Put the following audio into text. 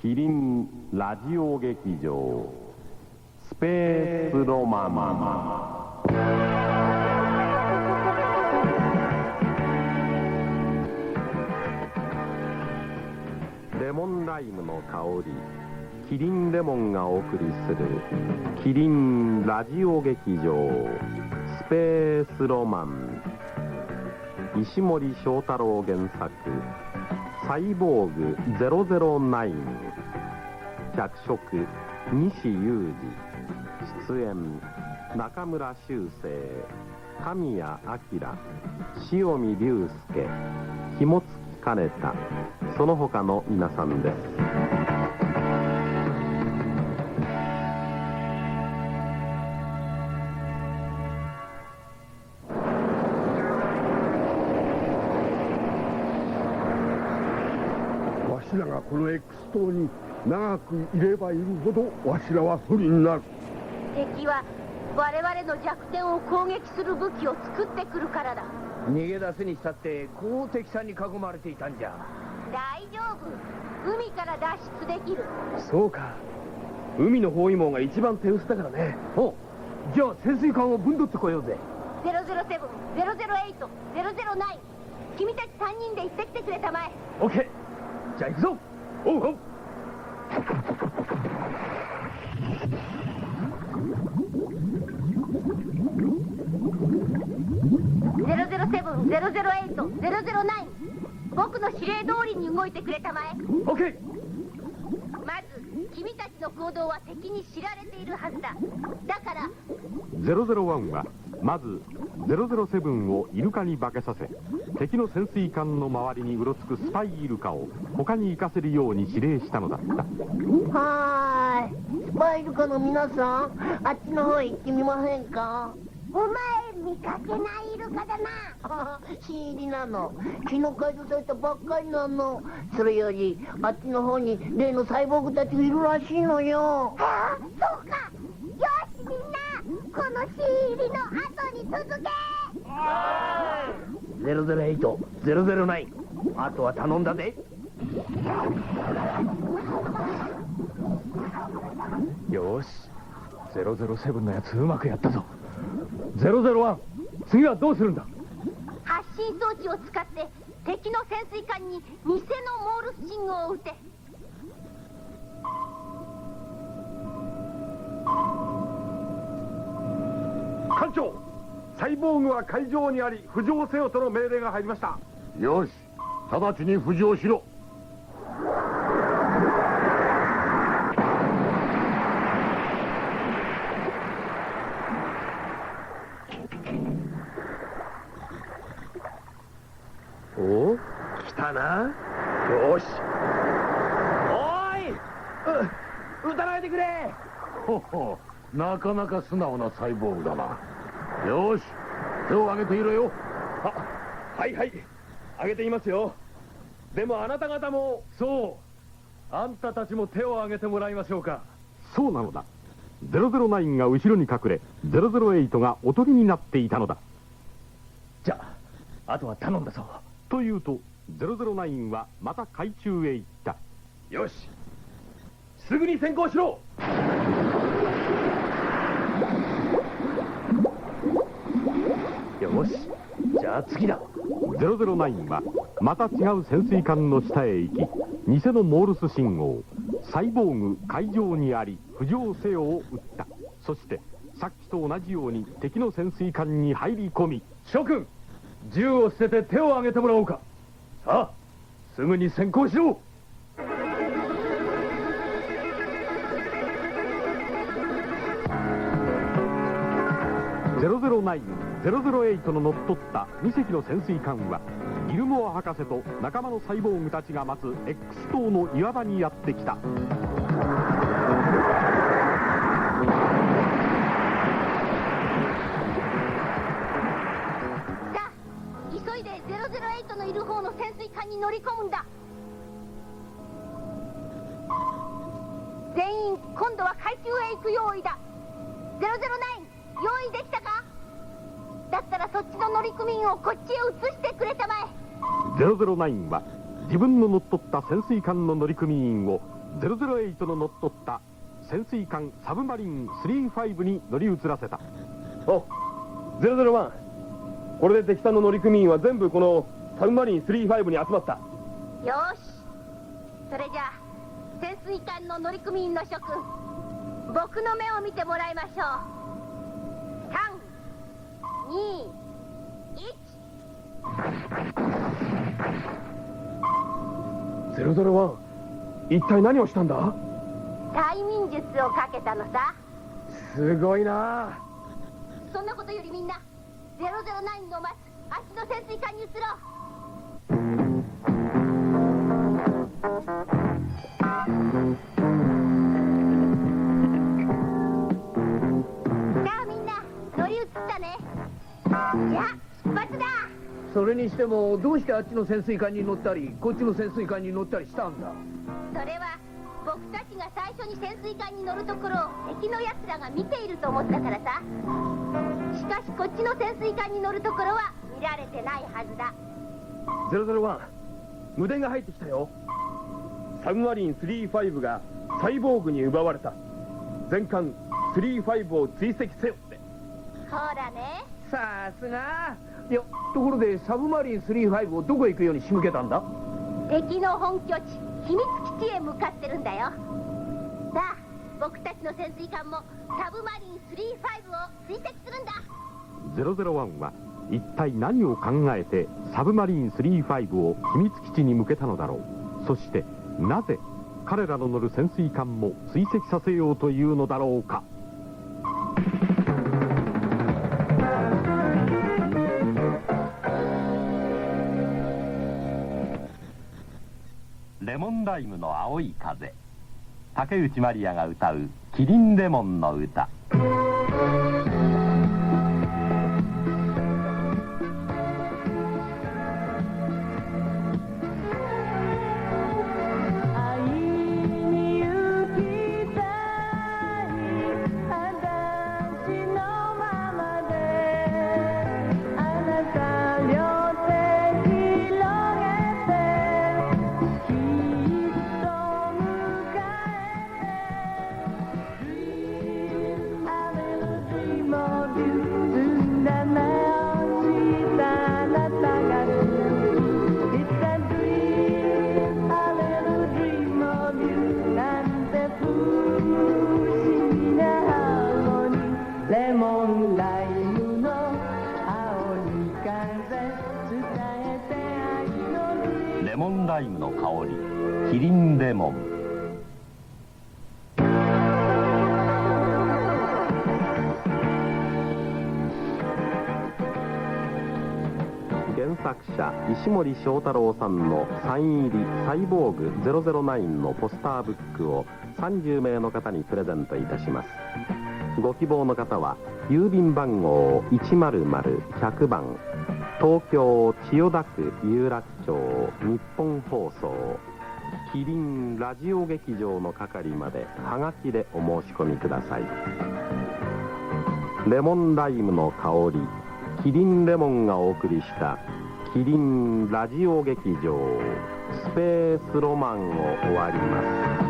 キリンラジオ劇場スペースロマンレモンライムの香りキリンレモンがお送りするキリンラジオ劇場スペースロマン石森章太郎原作サイボーグ009脚色西裕二。出演中村修正。神谷明。塩見龍介。肝付兼太その他の皆さんです。わしらがこの X 島に長くいればいるほどわしらは不利になる。敵は我々の弱点を攻撃する武器を作ってくるからだ。逃げ出すにしたってこう敵さんに囲まれていたんじゃ。大丈夫。海から脱出できる。そうか。海の包囲網が一番手薄だからね。おじゃあ潜水艦をぶんどってこようぜ。007、008、009君たち3人で行ってきてくれたまえ。オッケーじゃあ行くぞ。おうおう。007、008、009僕の指令通りに動いてくれたまえ。オッケーまず君たちの行動は敵に知られているはずだ。だから001はまず007をイルカに化けさせ敵の潜水艦の周りにうろつくスパイイルカを他に行かせるように指令したのだったはーい。スパイルカの皆さん、あっちの方へ行ってみませんか？お前見かけないイルカだなあ新入りなの。昨日解除されたばっかりなの。それより、あっちの方に例のサイボーグたちがいるらしいのよ。ああ？そうかこの新入りの後に続け。008、009あとは頼んだぜ。よし。007のやつうまくやったぞ。001次はどうするんだ？発信装置を使って敵の潜水艦に偽のモールス信号を撃て艦長。サイボーグは海上にあり浮上せよとの命令が入りました。よし。直ちに浮上しろ。お来たな。よし。おーい。う撃たないでくれ。ほほなかなか素直なサイボーグだなよし。手を挙げていろよ。あはいはい。あげていますよ。でもあなた方もそう。あんたたちも手を挙げてもらいましょうか。そうなのだ。009が後ろに隠れ008がおとりになっていたのだ。じゃああとは頼んだぞ。というと009はまた海中へ行った。よし。すぐに先行しろよし。じゃあ次だ。009はまた違う潜水艦の下へ行き偽のモールス信号サイボーグ海上にあり浮上せよを撃った。そしてさっきと同じように敵の潜水艦に入り込み諸君銃を捨てて手を挙げてもらおうか。さあすぐに先行しろ009、008の乗っ取った2隻の潜水艦はギルモア博士と仲間のサイボーグたちが待つ X 島の岩場にやってきた。さあ急いで008のいる方の潜水艦に乗り込むんだ。全員今度は海中へ行く用意だ。009用意できたか？だったらそっちの乗組員をこっちへ移してくれたまえ。009は自分の乗っ取った潜水艦の乗組員を008の乗っ取った潜水艦サブマリン35に乗り移らせた。お001これで敵さんの乗組員は全部このサブマリン35に集まった。よし。それじゃあ潜水艦の乗組員の諸君僕の目を見てもらいましょう001一体何をしたんだ？催眠術をかけたのさ。すごいな。そんなことよりみんな009の待つあっちの潜水艦に移ろうそれにしてもどうしてあっちの潜水艦に乗ったりこっちの潜水艦に乗ったりしたんだ？それは僕たちが最初に潜水艦に乗るところを敵のやつらが見ていると思ったからさ。しかしこっちの潜水艦に乗るところは見られてないはずだ。001無電が入ってきたよ。サブマリン35がサイボーグに奪われた。全艦35を追跡せよって。ほらねさすが。いやところでサブマリン35をどこへ行くように仕向けたんだ？敵の本拠地秘密基地へ向かってるんだよ。さあ僕たちの潜水艦もサブマリン35を追跡するんだ。001は一体何を考えてサブマリン35を秘密基地に向けたのだろう？そしてなぜ彼らの乗る潜水艦も追跡させようというのだろうか？レモンライムの青い風。竹内まりやが歌う「キリンレモンの歌」作者石森章太郎さんのサイン入り「サイボーグ009」のポスターブックを30名の方にプレゼントいたします。ご希望の方は郵便番号100-100番東京千代田区有楽町日本放送キリンラジオ劇場の係まではがきでお申し込みください。レモンライムの香りキリンレモンがお送りしたキリンラジオ劇場スペースロマンを終わります。